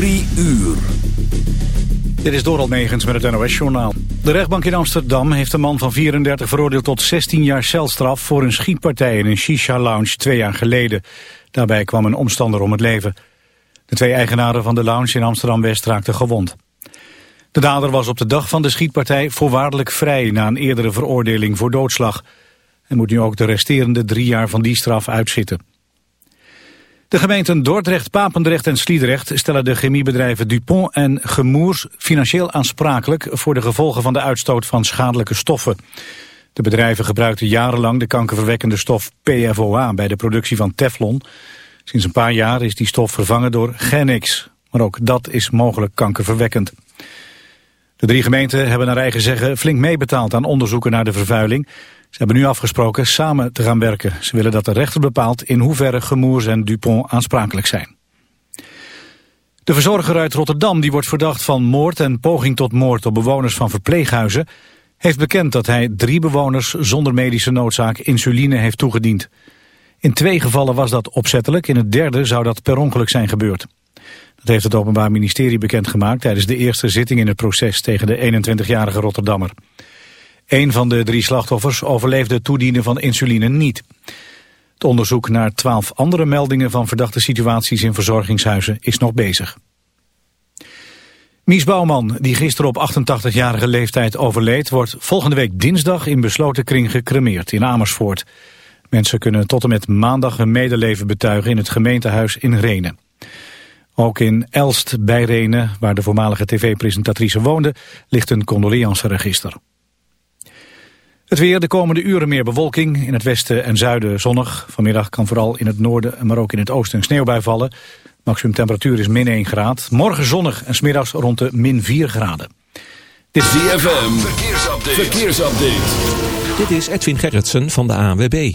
Drie uur. Dit is Doral Megens met het NOS-journaal. De rechtbank in Amsterdam heeft een man van 34 veroordeeld tot 16 jaar celstraf... voor een schietpartij in een shisha-lounge twee jaar geleden. Daarbij kwam een omstander om het leven. De twee eigenaren van de lounge in Amsterdam-West raakten gewond. De dader was op de dag van de schietpartij voorwaardelijk vrij... na een eerdere veroordeling voor doodslag. Hij moet nu ook de resterende drie jaar van die straf uitzitten. De gemeenten Dordrecht, Papendrecht en Sliedrecht stellen de chemiebedrijven Dupont en Gemoers financieel aansprakelijk voor de gevolgen van de uitstoot van schadelijke stoffen. De bedrijven gebruikten jarenlang de kankerverwekkende stof PFOA bij de productie van Teflon. Sinds een paar jaar is die stof vervangen door Genix, maar ook dat is mogelijk kankerverwekkend. De drie gemeenten hebben naar eigen zeggen flink meebetaald aan onderzoeken naar de vervuiling. Ze hebben nu afgesproken samen te gaan werken. Ze willen dat de rechter bepaalt in hoeverre Gemoers en Dupont aansprakelijk zijn. De verzorger uit Rotterdam, die wordt verdacht van moord en poging tot moord op bewoners van verpleeghuizen, heeft bekend dat hij drie bewoners zonder medische noodzaak insuline heeft toegediend. In twee gevallen was dat opzettelijk, in het derde zou dat per ongeluk zijn gebeurd. Dat heeft het Openbaar Ministerie bekendgemaakt tijdens de eerste zitting in het proces tegen de 21-jarige Rotterdammer. Een van de drie slachtoffers overleefde toedienen van insuline niet. Het onderzoek naar twaalf andere meldingen van verdachte situaties in verzorgingshuizen is nog bezig. Mies Bouwman, die gisteren op 88-jarige leeftijd overleed... wordt volgende week dinsdag in besloten kring gecremeerd in Amersfoort. Mensen kunnen tot en met maandag hun medeleven betuigen in het gemeentehuis in Renen. Ook in Elst bij Renen, waar de voormalige tv-presentatrice woonde... ligt een condoleanceregister. Het weer, de komende uren meer bewolking. In het westen en zuiden zonnig. Vanmiddag kan vooral in het noorden, maar ook in het oosten een sneeuwbui vallen. Maximum temperatuur is min 1 graad. Morgen zonnig en smiddags rond de min 4 graden. Dit is DFM, verkeersupdate. verkeersupdate. Dit is Edwin Gerritsen van de ANWB.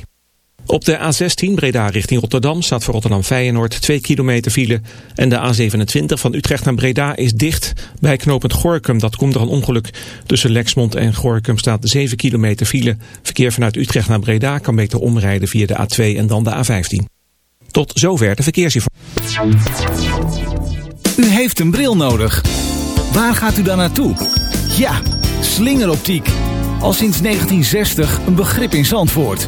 Op de A16 Breda richting Rotterdam staat voor Rotterdam Feyenoord 2 kilometer file. En de A27 van Utrecht naar Breda is dicht bij knooppunt Gorkum. Dat komt door een ongeluk. Tussen Lexmond en Gorkum staat 7 kilometer file. Verkeer vanuit Utrecht naar Breda kan beter omrijden via de A2 en dan de A15. Tot zover de verkeersinformatie. U heeft een bril nodig. Waar gaat u dan naartoe? Ja, slingeroptiek. Al sinds 1960 een begrip in Zandvoort.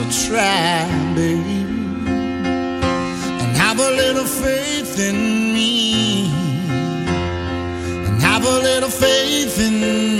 A try, baby, and have a little faith in me, and have a little faith in me.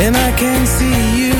and I can see you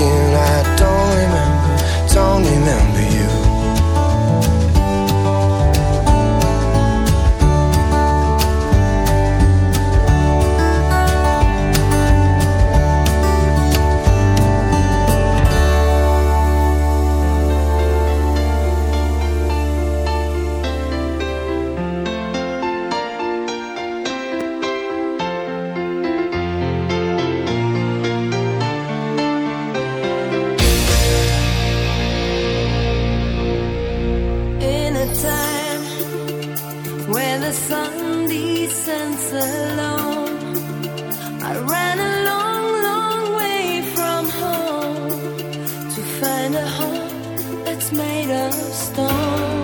I don't remember, don't remember. And a heart that's made of stone.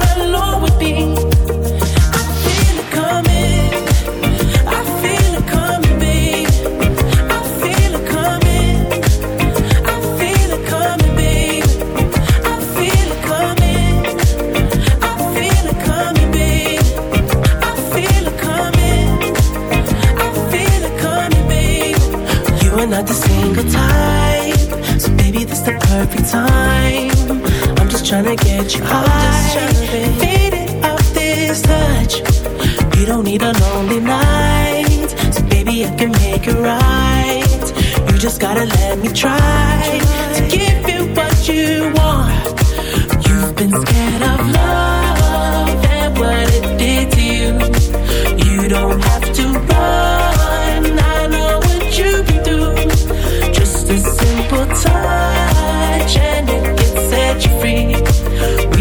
to get you high. I'm just trying to fade it up this touch. You don't need a lonely night, so baby I can make it right. You just gotta let me try to give you what you want. You've been scared of love and what it did to you. You don't have to run. I know what you can do. Just a simple touch and it can set you free.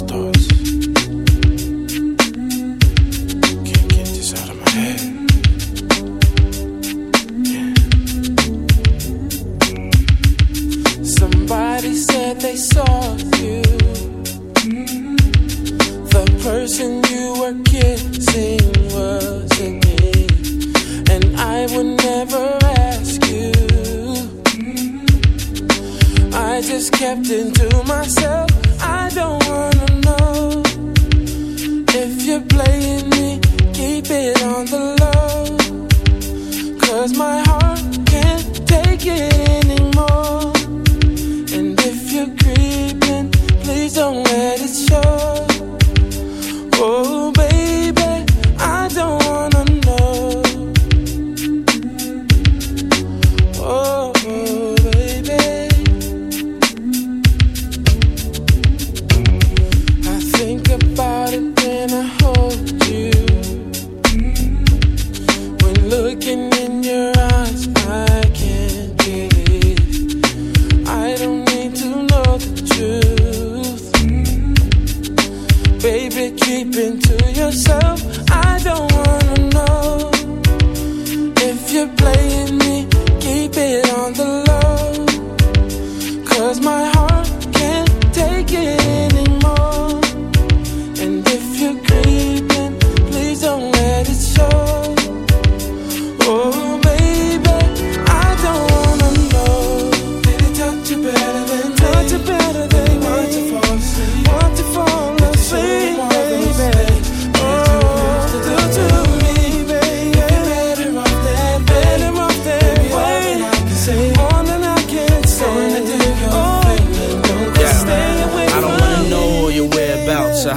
thoughts.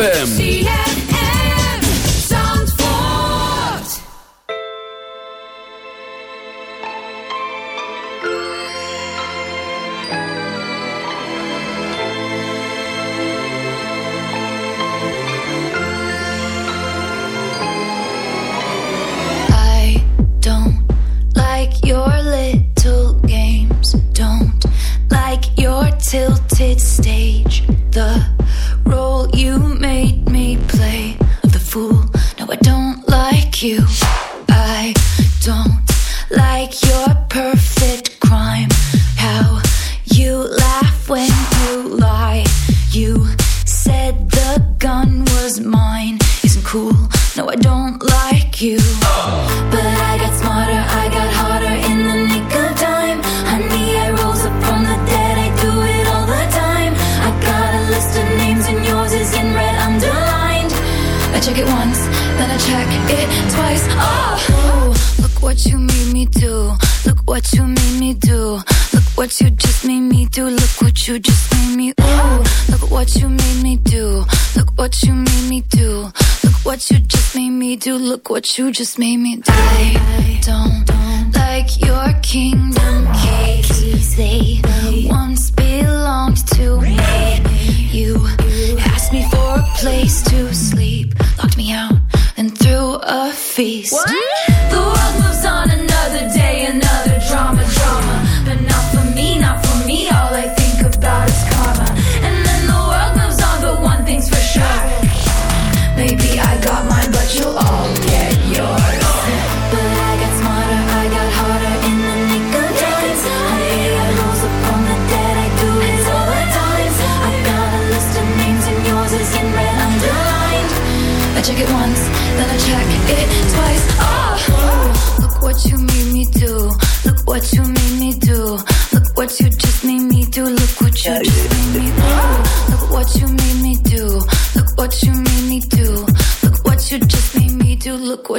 ZFM. you just made